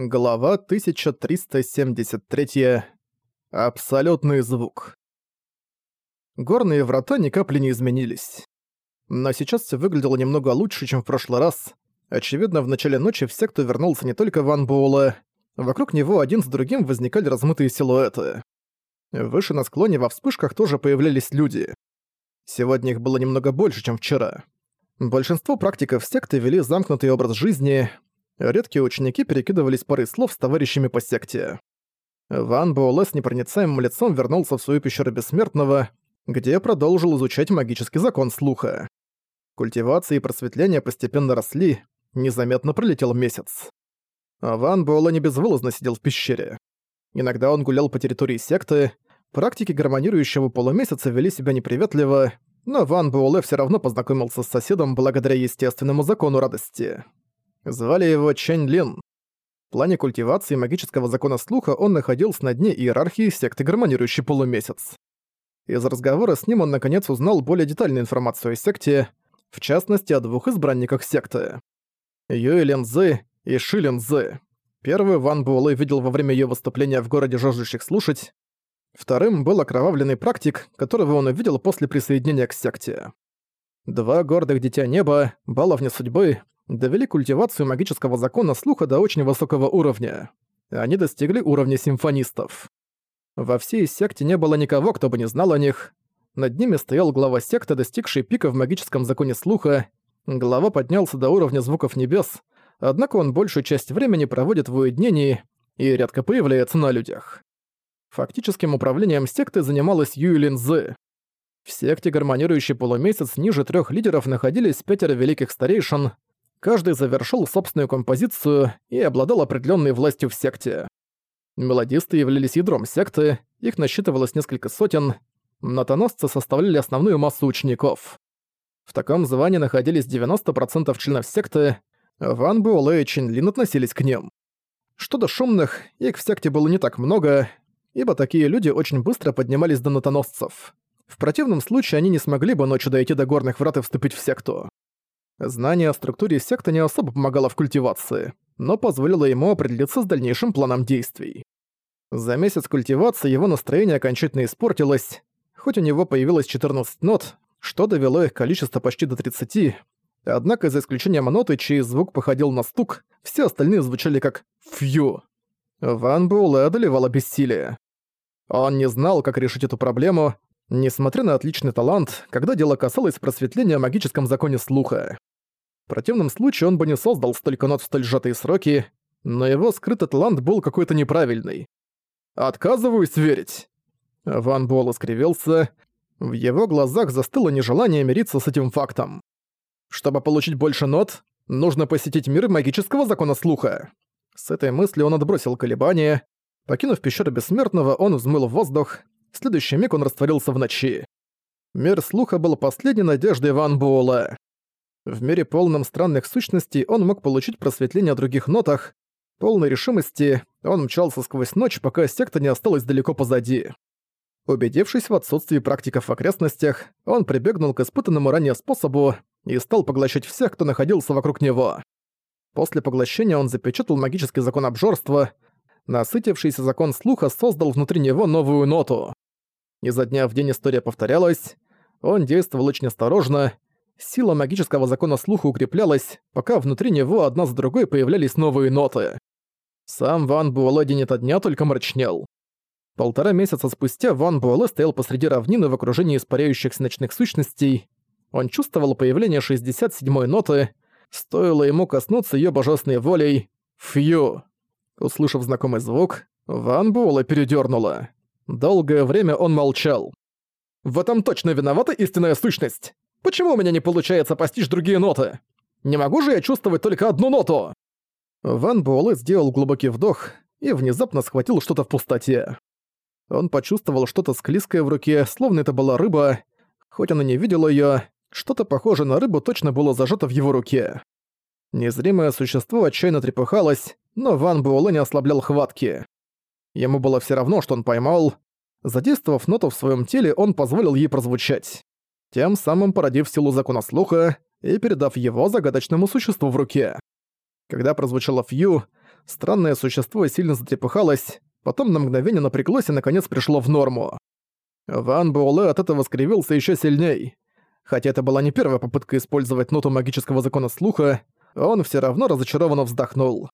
Глава 1373. Абсолютный звук. Горные врата ни капли не изменились. Но сейчас все выглядело немного лучше, чем в прошлый раз. Очевидно, в начале ночи в секту вернулся не только Ван Буэлэ. Вокруг него один с другим возникали размытые силуэты. Выше на склоне во вспышках тоже появлялись люди. Сегодня их было немного больше, чем вчера. Большинство практиков секты вели замкнутый образ жизни, Редкие ученики перекидывались парой слов с товарищами по секте. Ван Буэлэ с непроницаемым лицом вернулся в свою пещеру Бессмертного, где продолжил изучать магический закон слуха. Культивация и просветление постепенно росли, незаметно пролетел месяц. Ван Буэлэ не безвылазно сидел в пещере. Иногда он гулял по территории секты, практики гармонирующего полумесяца вели себя неприветливо, но Ван Буэлэ всё равно познакомился с соседом благодаря естественному закону радости. Звали его Чэнь Лин. В плане культивации магического закона слуха он находился на дне иерархии секты Гармонирующий Полумесяц. Из разговора с ним он наконец узнал более детальную информацию о секте, в частности о двух избранниках секты. Юэ Лин Цзы и Ши Лин Цзы. Первый Ван Буэлэ видел во время её выступления в городе жаждущих слушать, вторым был окровавленный практик, которого он увидел после присоединения к секте. Два гордых Дитя Неба, баловня судьбы, довели культивацию магического закона слуха до очень высокого уровня. Они достигли уровня симфонистов. Во всей секте не было никого, кто бы не знал о них. Над ними стоял глава секты, достигший пика в магическом законе слуха. Глава поднялся до уровня звуков небес, однако он большую часть времени проводит в уединении и редко появляется на людях. Фактическим управлением секты занималась Юйлин Зы. В секте гармонирующий полумесяц ниже трех лидеров находились пятеро великих старейшин, Каждый завершил собственную композицию и обладал определенной властью в секте. Мелодисты являлись ядром секты, их насчитывалось несколько сотен, нотоносцы составляли основную массу учеников. В таком звании находились 90% членов секты, Ван Буэлэ и Чин Лин относились к ним. Что до шумных, их в секте было не так много, ибо такие люди очень быстро поднимались до нотоносцев. В противном случае они не смогли бы ночью дойти до горных врат и вступить в секту. Знание о структуре секты не особо помогало в культивации, но позволило ему определиться с дальнейшим планом действий. За месяц культивации его настроение окончательно испортилось, хоть у него появилось 14 нот, что довело их количество почти до 30, однако за исключением ноты, чей звук походил на стук, все остальные звучали как «фью». Ван Буэлэ одолевало бессилие. Он не знал, как решить эту проблему, несмотря на отличный талант, когда дело касалось просветления о магическом законе слуха. В противном случае он бы не создал столько нот в столь сжатые сроки, но его скрытый талант был какой-то неправильный. «Отказываюсь верить!» Ван Буэлл искривился. В его глазах застыло нежелание мириться с этим фактом. Чтобы получить больше нот, нужно посетить мир магического закона слуха. С этой мыслью он отбросил колебания. Покинув пещеру Бессмертного, он взмыл в воздух. В следующий миг он растворился в ночи. Мир слуха был последней надеждой Ван Буэлла. В мире полном странных сущностей он мог получить просветление о других нотах. Полной решимости он мчался сквозь ночь, пока секта не осталась далеко позади. Убедившись в отсутствии практиков в окрестностях, он прибегнул к испытанному ранее способу и стал поглощать всех, кто находился вокруг него. После поглощения он запечатал магический закон обжорства, насытившийся закон слуха создал внутри него новую ноту. Изо дня в день история повторялась, он действовал очень осторожно, Сила магического закона слуха укреплялась, пока внутри него одна за другой появлялись новые ноты. Сам Ван Буэлэ день ото дня только мрачнел. Полтора месяца спустя Ван Буэлэ стоял посреди равнины в окружении испаряющихся ночных сущностей. Он чувствовал появление 67-й ноты, стоило ему коснуться ее божественной волей «Фью». Услышав знакомый звук, Ван Буэлэ передёрнуло. Долгое время он молчал. «В этом точно виновата истинная сущность!» Почему у меня не получается постичь другие ноты? Не могу же я чувствовать только одну ноту?» Ван Буэлэ сделал глубокий вдох и внезапно схватил что-то в пустоте. Он почувствовал что-то склизкое в руке, словно это была рыба. Хоть он и не видел её, что-то похожее на рыбу точно было зажато в его руке. Незримое существо отчаянно трепыхалось, но Ван Буэлэ не ослаблял хватки. Ему было всё равно, что он поймал. Задействовав ноту в своём теле, он позволил ей прозвучать тем самым породив силу закона слуха и передав его загадочному существу в руке. Когда прозвучало «фью», Странное существо сильно затрепыхалось, потом на мгновение напряглось и наконец пришло в норму. Ван Буэлэ от этого скривился еще сильней. Хотя это была не первая попытка использовать ноту магического закона слуха, он все равно разочарованно вздохнул.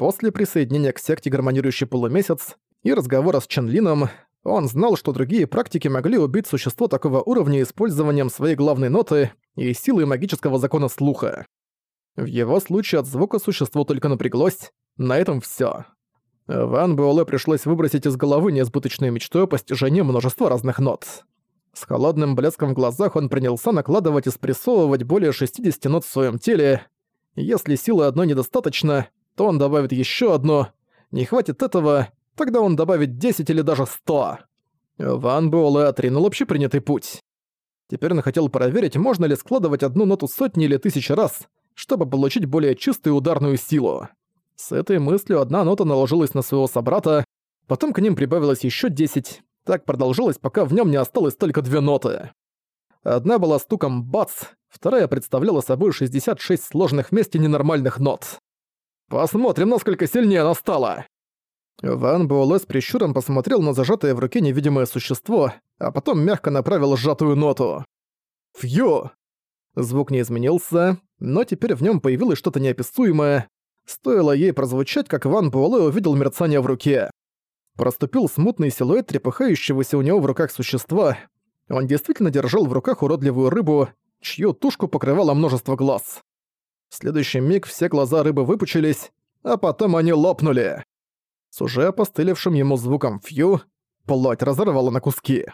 После присоединения к секте гармонирующий полумесяц и разговора с Ченлином, он знал, что другие практики могли убить существо такого уровня использованием своей главной ноты и силой магического закона слуха. В его случае от звука существо только напряглось, на этом всё. Ван Буэлэ пришлось выбросить из головы неизбыточную мечту о постижении множества разных нот. С холодным блеском в глазах он принялся накладывать и спрессовывать более 60 нот в своем теле. Если силы одной недостаточно, то он добавит еще одну. Не хватит этого, тогда он добавит 10 или даже 100. Ван Буэлэ отринул общепринятый путь. Теперь он хотел проверить, можно ли складывать одну ноту сотни или тысячи раз, чтобы получить более чистую ударную силу. С этой мыслью одна нота наложилась на своего собрата, потом к ним прибавилось еще 10. Так продолжилось, пока в нем не осталось только две ноты. Одна была стуком «бац», вторая представляла собой 66 сложных вместе ненормальных нот. «Посмотрим, насколько сильнее она стала!» Ван Буэлэ с прищуром посмотрел на зажатое в руке невидимое существо, а потом мягко направил сжатую ноту. «Фью!» Звук не изменился, но теперь в нем появилось что-то неописуемое. Стоило ей прозвучать, как Ван Буэлэ увидел мерцание в руке. Проступил смутный силуэт трепыхающегося у него в руках существа. Он действительно держал в руках уродливую рыбу, чью тушку покрывало множество глаз. В следующий миг все глаза рыбы выпучились, а потом они лопнули. С уже опостылевшим ему звуком «фью» плоть разорвала на куски.